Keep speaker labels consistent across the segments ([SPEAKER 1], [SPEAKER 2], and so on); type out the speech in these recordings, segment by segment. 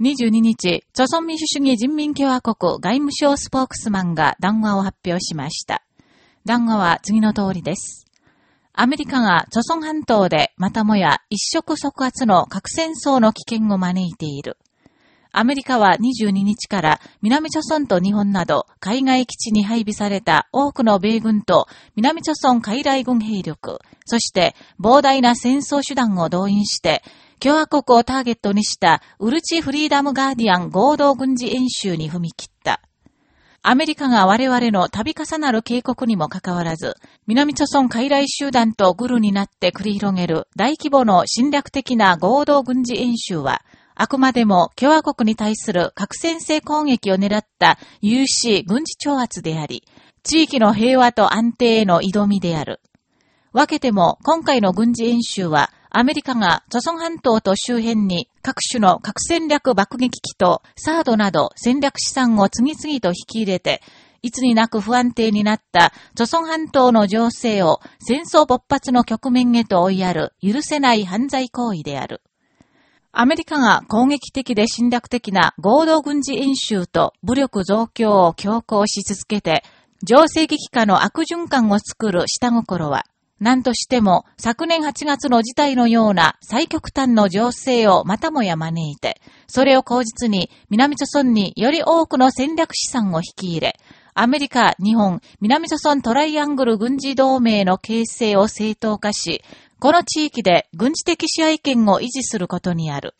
[SPEAKER 1] 22日、朝鮮民主主義人民共和国外務省スポークスマンが談話を発表しました。談話は次の通りです。アメリカが朝鮮半島でまたもや一触即発の核戦争の危険を招いている。アメリカは22日から南朝鮮と日本など海外基地に配備された多くの米軍と南朝鮮海来軍兵力、そして膨大な戦争手段を動員して共和国をターゲットにしたウルチ・フリーダム・ガーディアン合同軍事演習に踏み切った。アメリカが我々の度重なる警告にもかかわらず、南朝鮮海来集団とグルになって繰り広げる大規模の侵略的な合同軍事演習は、あくまでも共和国に対する核戦性攻撃を狙った有志軍事挑発であり、地域の平和と安定への挑みである。分けても今回の軍事演習はアメリカが著孫半島と周辺に各種の核戦略爆撃機とサードなど戦略資産を次々と引き入れて、いつになく不安定になった著孫半島の情勢を戦争勃発の局面へと追いやる許せない犯罪行為である。アメリカが攻撃的で侵略的な合同軍事演習と武力増強を強行し続けて、情勢激化の悪循環を作る下心は、何としても昨年8月の事態のような最極端の情勢をまたもや招いて、それを口実に南朝村により多くの戦略資産を引き入れ、アメリカ、日本、南朝村トライアングル軍事同盟の形成を正当化し、この地域で軍事的支配権を維持することにある。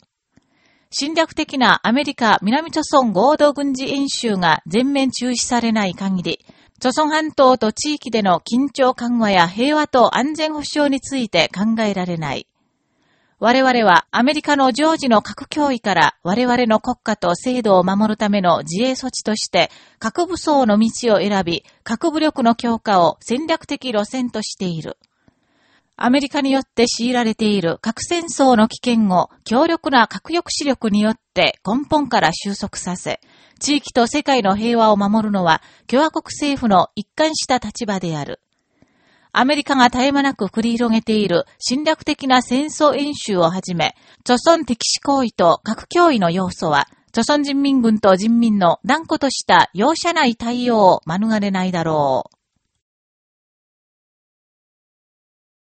[SPEAKER 1] 侵略的なアメリカ南朝村合同軍事演習が全面中止されない限り、朝鮮半島と地域での緊張緩和や平和と安全保障について考えられない。我々はアメリカの常時の核脅威から我々の国家と制度を守るための自衛措置として核武装の道を選び、核武力の強化を戦略的路線としている。アメリカによって強いられている核戦争の危険を強力な核抑止力によって根本から収束させ、地域と世界の平和を守るのは共和国政府の一貫した立場である。アメリカが絶え間なく繰り広げている侵略的な戦争演習をはじめ、著村敵視行為と核脅威の要素は、著村人民軍と人民の断固とした容赦ない対応を免れないだろう。